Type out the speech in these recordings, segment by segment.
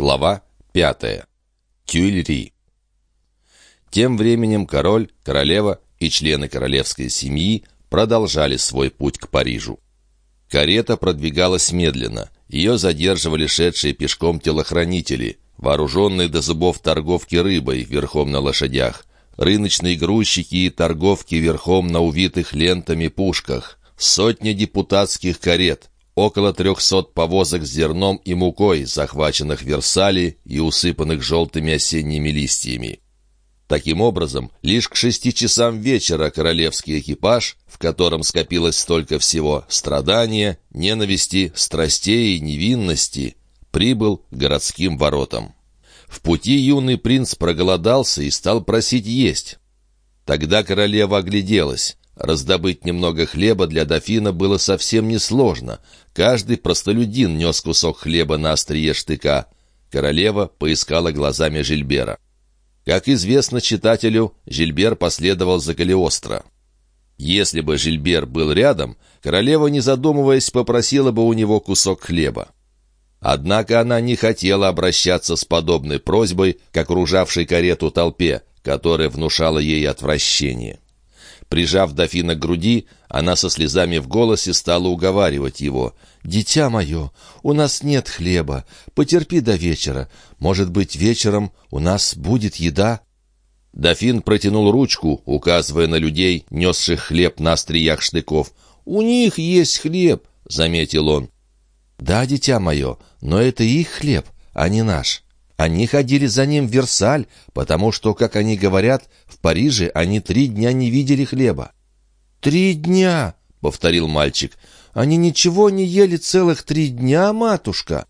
Глава пятая. Тюильри. Тем временем король, королева и члены королевской семьи продолжали свой путь к Парижу. Карета продвигалась медленно. Ее задерживали шедшие пешком телохранители, вооруженные до зубов торговки рыбой верхом на лошадях, рыночные грузчики и торговки верхом на увитых лентами пушках, сотни депутатских карет, около трехсот повозок с зерном и мукой, захваченных в Версале и усыпанных желтыми осенними листьями. Таким образом, лишь к шести часам вечера королевский экипаж, в котором скопилось столько всего страдания, ненависти, страстей и невинности, прибыл к городским воротам. В пути юный принц проголодался и стал просить есть. Тогда королева огляделась. Раздобыть немного хлеба для дофина было совсем несложно. Каждый простолюдин нес кусок хлеба на острие штыка. Королева поискала глазами Жильбера. Как известно читателю, Жильбер последовал за Калиостро. Если бы Жильбер был рядом, королева, не задумываясь, попросила бы у него кусок хлеба. Однако она не хотела обращаться с подобной просьбой к окружавшей карету толпе, которая внушала ей отвращение. Прижав дофина к груди, она со слезами в голосе стала уговаривать его. «Дитя мое, у нас нет хлеба. Потерпи до вечера. Может быть, вечером у нас будет еда?» Дофин протянул ручку, указывая на людей, несших хлеб на остриях штыков. «У них есть хлеб», — заметил он. «Да, дитя мое, но это их хлеб, а не наш». Они ходили за ним в Версаль, потому что, как они говорят, в Париже они три дня не видели хлеба. «Три дня!» — повторил мальчик. «Они ничего не ели целых три дня, матушка!»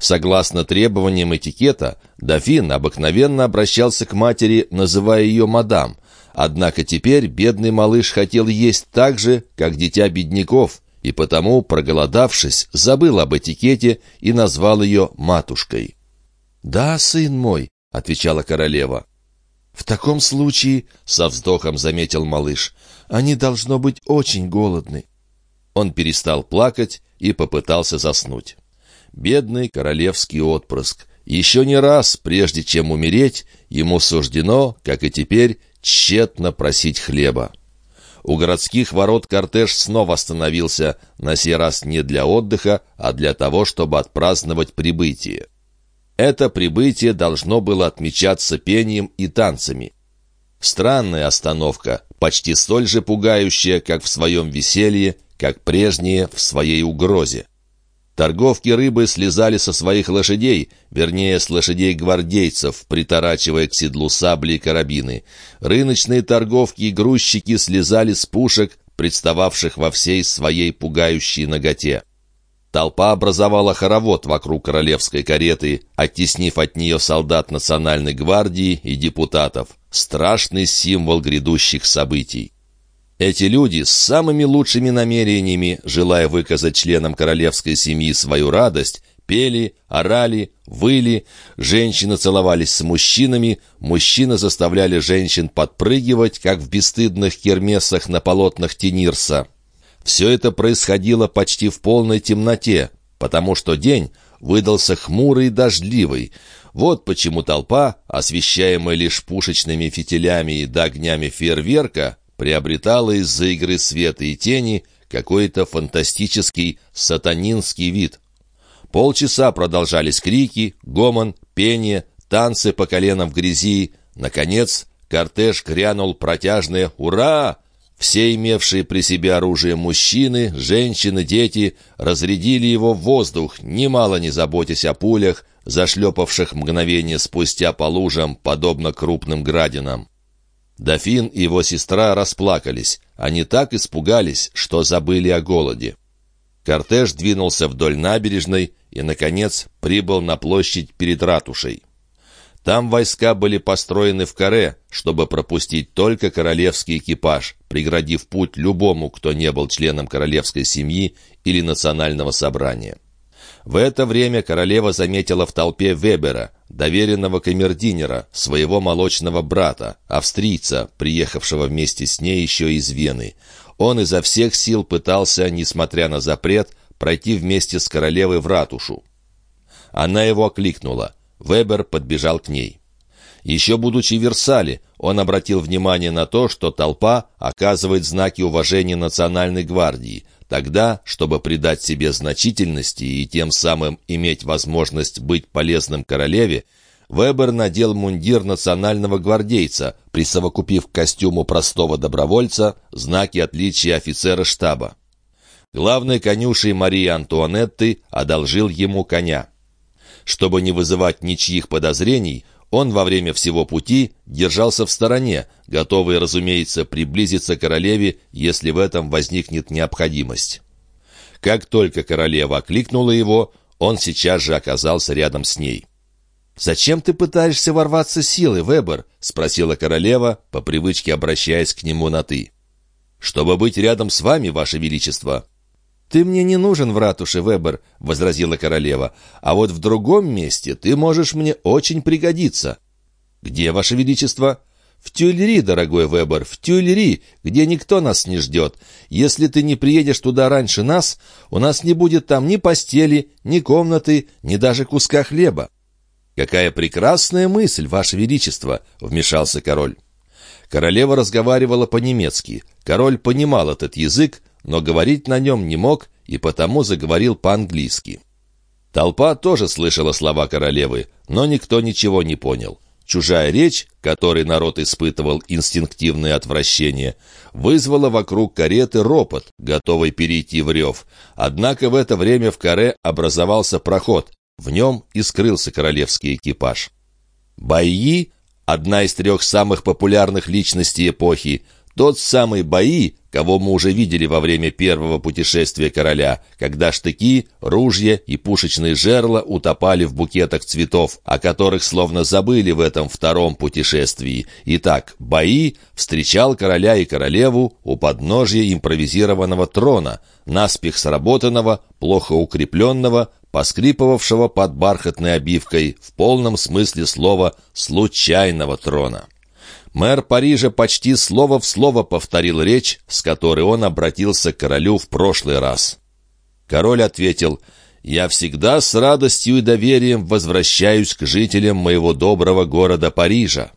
Согласно требованиям этикета, дофин обыкновенно обращался к матери, называя ее мадам. Однако теперь бедный малыш хотел есть так же, как дитя бедняков, и потому, проголодавшись, забыл об этикете и назвал ее матушкой. «Да, сын мой», — отвечала королева. «В таком случае», — со вздохом заметил малыш, — «они, должно быть, очень голодны». Он перестал плакать и попытался заснуть. Бедный королевский отпрыск. Еще не раз, прежде чем умереть, ему суждено, как и теперь, тщетно просить хлеба. У городских ворот кортеж снова остановился, на сей раз не для отдыха, а для того, чтобы отпраздновать прибытие. Это прибытие должно было отмечаться пением и танцами. Странная остановка, почти столь же пугающая, как в своем веселье, как прежние в своей угрозе. Торговки рыбы слезали со своих лошадей, вернее, с лошадей гвардейцев, приторачивая к седлу сабли и карабины. Рыночные торговки и грузчики слезали с пушек, представавших во всей своей пугающей ноготе. Толпа образовала хоровод вокруг королевской кареты, оттеснив от нее солдат национальной гвардии и депутатов. Страшный символ грядущих событий. Эти люди с самыми лучшими намерениями, желая выказать членам королевской семьи свою радость, пели, орали, выли, женщины целовались с мужчинами, мужчины заставляли женщин подпрыгивать, как в бесстыдных кермесах на полотнах Тенирса. Все это происходило почти в полной темноте, потому что день выдался хмурый и дождливый. Вот почему толпа, освещаемая лишь пушечными фитилями да огнями фейерверка, приобретала из-за игры света и тени какой-то фантастический сатанинский вид. Полчаса продолжались крики, гомон, пение, танцы по коленам в грязи. Наконец, кортеж грянул протяжное «Ура!» Все имевшие при себе оружие мужчины, женщины, дети разрядили его в воздух, немало не заботясь о пулях, зашлепавших мгновение спустя по лужам, подобно крупным градинам. Дофин и его сестра расплакались. Они так испугались, что забыли о голоде. Кортеж двинулся вдоль набережной и, наконец, прибыл на площадь перед ратушей. Там войска были построены в каре, чтобы пропустить только королевский экипаж, преградив путь любому, кто не был членом королевской семьи или национального собрания. В это время королева заметила в толпе Вебера, доверенного камердинера, своего молочного брата, австрийца, приехавшего вместе с ней еще из Вены. Он изо всех сил пытался, несмотря на запрет, пройти вместе с королевой в ратушу. Она его окликнула. Вебер подбежал к ней. Еще будучи в Версале, он обратил внимание на то, что толпа оказывает знаки уважения Национальной гвардии. Тогда, чтобы придать себе значительности и тем самым иметь возможность быть полезным королеве, Вебер надел мундир национального гвардейца, присовокупив к костюму простого добровольца знаки отличия офицера штаба. Главный конюшей Марии Антуанетты одолжил ему коня. Чтобы не вызывать ничьих подозрений, он во время всего пути держался в стороне, готовый, разумеется, приблизиться к королеве, если в этом возникнет необходимость. Как только королева окликнула его, он сейчас же оказался рядом с ней. «Зачем ты пытаешься ворваться силой, Вебер?» — спросила королева, по привычке обращаясь к нему на «ты». «Чтобы быть рядом с вами, ваше величество». «Ты мне не нужен в ратуше, Вебер», — возразила королева. «А вот в другом месте ты можешь мне очень пригодиться». «Где, ваше величество?» «В Тюильри, дорогой Вебер, в Тюильри, где никто нас не ждет. Если ты не приедешь туда раньше нас, у нас не будет там ни постели, ни комнаты, ни даже куска хлеба». «Какая прекрасная мысль, ваше величество!» — вмешался король. Королева разговаривала по-немецки. Король понимал этот язык, но говорить на нем не мог и потому заговорил по-английски. Толпа тоже слышала слова королевы, но никто ничего не понял. Чужая речь, которой народ испытывал инстинктивное отвращение, вызвала вокруг кареты ропот, готовый перейти в рев. Однако в это время в каре образовался проход, в нем и скрылся королевский экипаж. Баи, одна из трех самых популярных личностей эпохи, тот самый Баи, кого мы уже видели во время первого путешествия короля, когда штыки, ружья и пушечные жерла утопали в букетах цветов, о которых словно забыли в этом втором путешествии. Итак, Баи встречал короля и королеву у подножия импровизированного трона, наспех сработанного, плохо укрепленного, поскрипывавшего под бархатной обивкой в полном смысле слова «случайного трона». Мэр Парижа почти слово в слово повторил речь, с которой он обратился к королю в прошлый раз. Король ответил, «Я всегда с радостью и доверием возвращаюсь к жителям моего доброго города Парижа».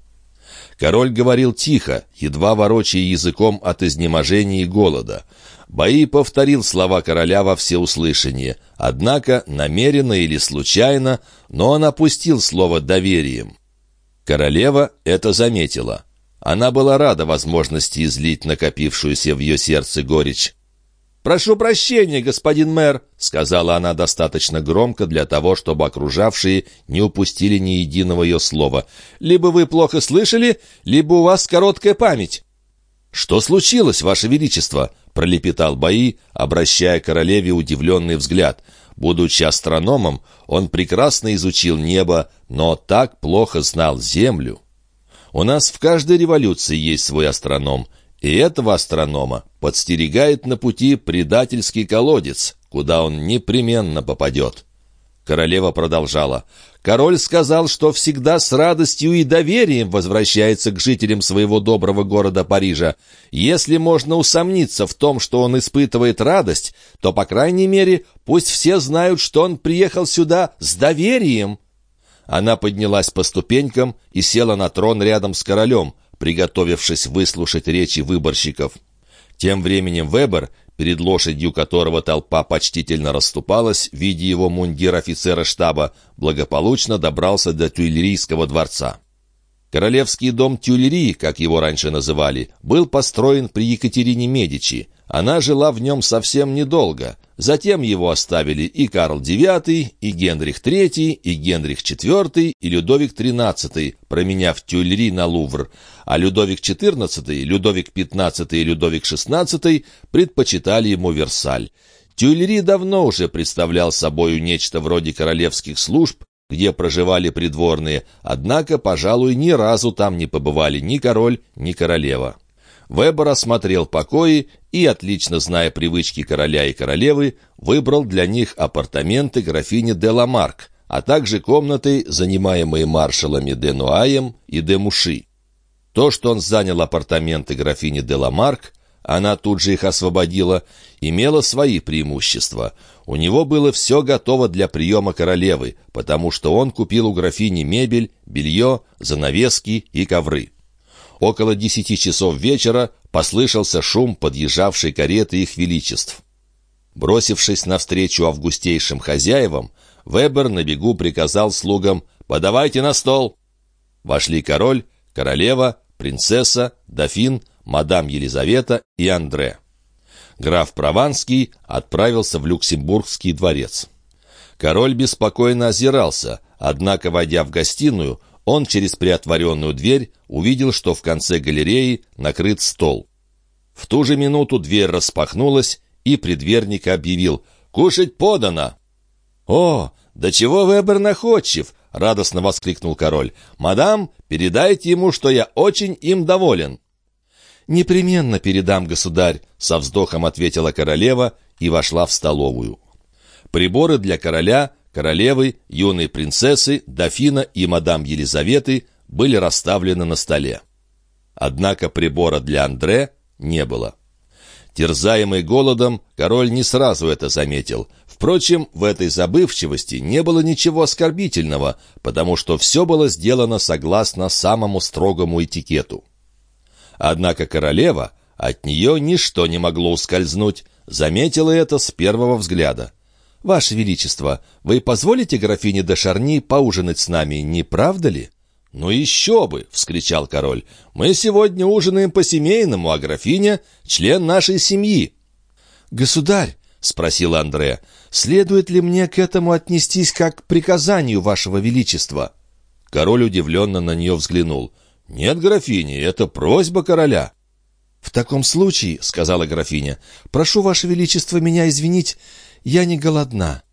Король говорил тихо, едва ворочая языком от изнеможения и голода. Бои повторил слова короля во всеуслышание, однако, намеренно или случайно, но он опустил слово «доверием». Королева это заметила. Она была рада возможности излить накопившуюся в ее сердце горечь. «Прошу прощения, господин мэр», — сказала она достаточно громко для того, чтобы окружавшие не упустили ни единого ее слова. «Либо вы плохо слышали, либо у вас короткая память». «Что случилось, ваше величество?» — пролепетал Баи, обращая королеве удивленный взгляд — Будучи астрономом, он прекрасно изучил небо, но так плохо знал Землю. У нас в каждой революции есть свой астроном, и этого астронома подстерегает на пути предательский колодец, куда он непременно попадет. Королева продолжала. «Король сказал, что всегда с радостью и доверием возвращается к жителям своего доброго города Парижа. Если можно усомниться в том, что он испытывает радость, то, по крайней мере, пусть все знают, что он приехал сюда с доверием». Она поднялась по ступенькам и села на трон рядом с королем, приготовившись выслушать речи выборщиков. Тем временем Вебер перед лошадью которого толпа почтительно расступалась, видя его мундир офицера штаба, благополучно добрался до Тюильрийского дворца. Королевский дом Тюильри, как его раньше называли, был построен при Екатерине Медичи. Она жила в нем совсем недолго. Затем его оставили и Карл IX, и Генрих III, и Генрих IV, и Людовик XIII, променяв Тюильри на Лувр, а Людовик XIV, Людовик XV и Людовик XVI предпочитали ему Версаль. Тюильри давно уже представлял собою нечто вроде королевских служб, где проживали придворные, однако, пожалуй, ни разу там не побывали ни король, ни королева. Вебер осмотрел покои и, отлично зная привычки короля и королевы, выбрал для них апартаменты графини де Ламарк, а также комнаты, занимаемые маршалами де Нуаем и де Муши. То, что он занял апартаменты графини де Ламарк, она тут же их освободила, имела свои преимущества. У него было все готово для приема королевы, потому что он купил у графини мебель, белье, занавески и ковры. Около десяти часов вечера послышался шум подъезжавшей кареты их величеств. Бросившись навстречу августейшим хозяевам, Вебер на бегу приказал слугам «Подавайте на стол!». Вошли король, королева, принцесса, дофин, мадам Елизавета и Андре. Граф Прованский отправился в Люксембургский дворец. Король беспокойно озирался, однако, войдя в гостиную, он через приотворенную дверь увидел, что в конце галереи накрыт стол. В ту же минуту дверь распахнулась, и предверник объявил «Кушать подано!» «О, да чего Вебер находчив!» — радостно воскликнул король. «Мадам, передайте ему, что я очень им доволен». «Непременно передам, государь», — со вздохом ответила королева и вошла в столовую. Приборы для короля, королевы, юной принцессы, дофина и мадам Елизаветы были расставлены на столе. Однако прибора для Андре не было. Терзаемый голодом, король не сразу это заметил. Впрочем, в этой забывчивости не было ничего оскорбительного, потому что все было сделано согласно самому строгому этикету. Однако королева, от нее ничто не могло ускользнуть, заметила это с первого взгляда. «Ваше Величество, вы позволите графине де Шарни поужинать с нами, не правда ли?» «Ну еще бы!» — вскричал король. «Мы сегодня ужинаем по-семейному, а графиня — член нашей семьи». «Государь!» — спросил Андре. «Следует ли мне к этому отнестись как к приказанию вашего величества?» Король удивленно на нее взглянул. «Нет, графиня, это просьба короля». «В таком случае, — сказала графиня, — прошу, ваше величество, меня извинить, я не голодна».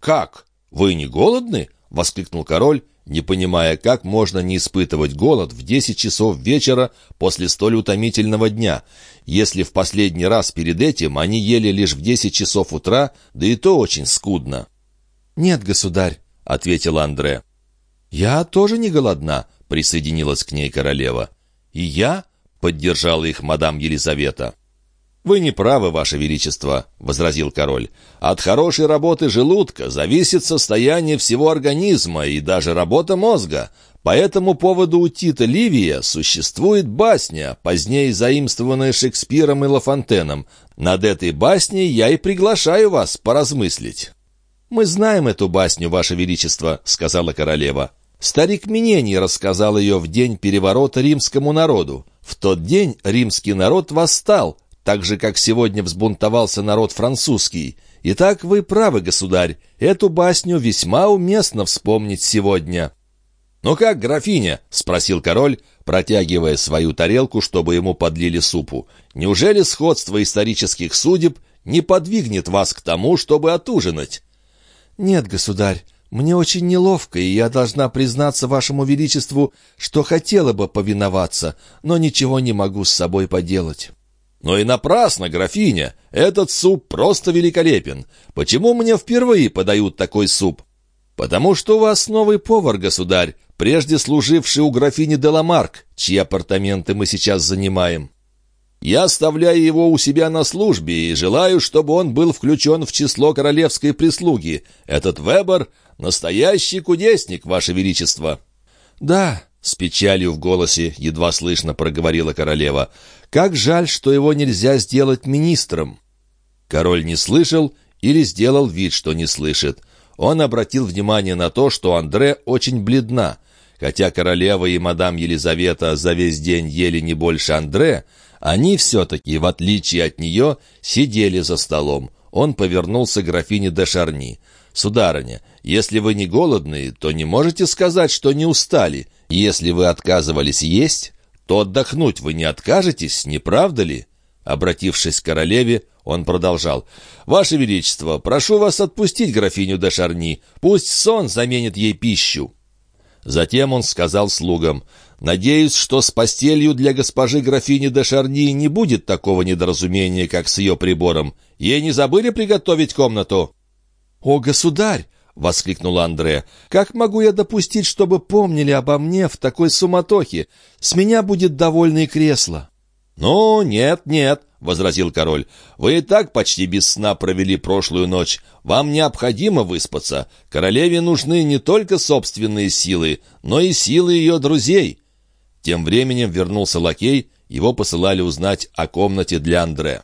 «Как? Вы не голодны?» — воскликнул король не понимая, как можно не испытывать голод в десять часов вечера после столь утомительного дня, если в последний раз перед этим они ели лишь в десять часов утра, да и то очень скудно. «Нет, государь», — ответил Андре. «Я тоже не голодна», — присоединилась к ней королева. «И я?» — поддержала их мадам Елизавета. «Вы не правы, Ваше Величество», — возразил король. «От хорошей работы желудка зависит состояние всего организма и даже работа мозга. По этому поводу у Тита Ливия существует басня, позднее заимствованная Шекспиром и Лафонтеном. Над этой басней я и приглашаю вас поразмыслить». «Мы знаем эту басню, Ваше Величество», — сказала королева. Старик Минений рассказал ее в день переворота римскому народу. В тот день римский народ восстал, так же, как сегодня взбунтовался народ французский. Итак, вы правы, государь, эту басню весьма уместно вспомнить сегодня». «Ну как, графиня?» — спросил король, протягивая свою тарелку, чтобы ему подлили супу. «Неужели сходство исторических судеб не подвигнет вас к тому, чтобы отужинать?» «Нет, государь, мне очень неловко, и я должна признаться вашему величеству, что хотела бы повиноваться, но ничего не могу с собой поделать». Но и напрасно, графиня, этот суп просто великолепен. Почему мне впервые подают такой суп? Потому что у вас новый повар, государь, прежде служивший у графини Деламарк, чьи апартаменты мы сейчас занимаем. Я оставляю его у себя на службе и желаю, чтобы он был включен в число королевской прислуги. Этот Вебер — настоящий кудесник, ваше величество». «Да, с печалью в голосе едва слышно проговорила королева. «Как жаль, что его нельзя сделать министром!» Король не слышал или сделал вид, что не слышит. Он обратил внимание на то, что Андре очень бледна. Хотя королева и мадам Елизавета за весь день ели не больше Андре, они все-таки, в отличие от нее, сидели за столом. Он повернулся к графине де Шарни. «Сударыня, если вы не голодны, то не можете сказать, что не устали. Если вы отказывались есть, то отдохнуть вы не откажетесь, не правда ли?» Обратившись к королеве, он продолжал. «Ваше Величество, прошу вас отпустить графиню де Шарни. Пусть сон заменит ей пищу». Затем он сказал слугам, «Надеюсь, что с постелью для госпожи графини де Шарни не будет такого недоразумения, как с ее прибором. Ей не забыли приготовить комнату?» «О, государь!» — воскликнул Андре. «Как могу я допустить, чтобы помнили обо мне в такой суматохе? С меня будет довольно и кресло». «Ну, нет, нет», — возразил король. «Вы и так почти без сна провели прошлую ночь. Вам необходимо выспаться. Королеве нужны не только собственные силы, но и силы ее друзей». Тем временем вернулся лакей, его посылали узнать о комнате для Андре.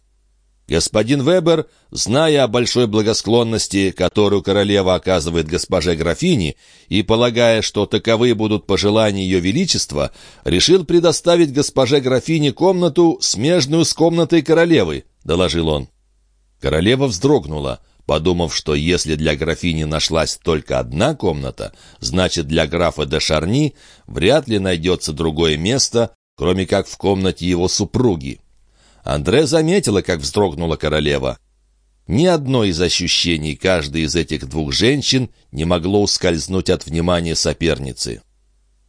Господин Вебер, зная о большой благосклонности, которую королева оказывает госпоже графине, и полагая, что таковы будут пожелания ее величества, решил предоставить госпоже графине комнату, смежную с комнатой королевы, — доложил он. Королева вздрогнула, подумав, что если для графини нашлась только одна комната, значит, для графа де Шарни вряд ли найдется другое место, кроме как в комнате его супруги. Андре заметила, как вздрогнула королева. Ни одно из ощущений каждой из этих двух женщин не могло ускользнуть от внимания соперницы.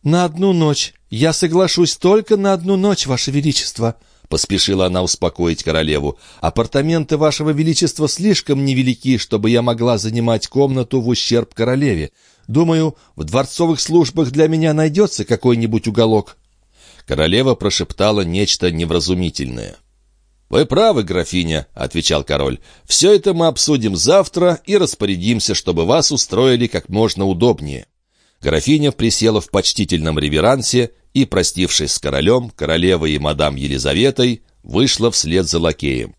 «На одну ночь. Я соглашусь только на одну ночь, Ваше Величество», — поспешила она успокоить королеву. «Апартаменты Вашего Величества слишком невелики, чтобы я могла занимать комнату в ущерб королеве. Думаю, в дворцовых службах для меня найдется какой-нибудь уголок». Королева прошептала нечто невразумительное. «Вы правы, графиня», — отвечал король. «Все это мы обсудим завтра и распорядимся, чтобы вас устроили как можно удобнее». Графиня присела в почтительном реверансе и, простившись с королем, королевой и мадам Елизаветой, вышла вслед за лакеем.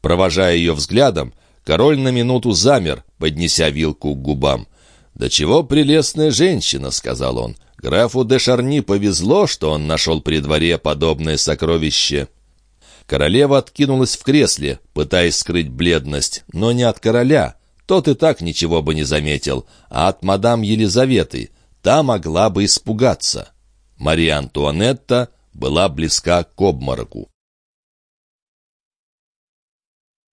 Провожая ее взглядом, король на минуту замер, поднеся вилку к губам. «Да чего прелестная женщина», — сказал он. «Графу де Шарни повезло, что он нашел при дворе подобное сокровище». Королева откинулась в кресле, пытаясь скрыть бледность, но не от короля. Тот и так ничего бы не заметил, а от мадам Елизаветы. Та могла бы испугаться. Мария Антуанетта была близка к обмороку.